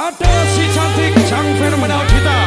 Ada si cantik sang fenomenal kita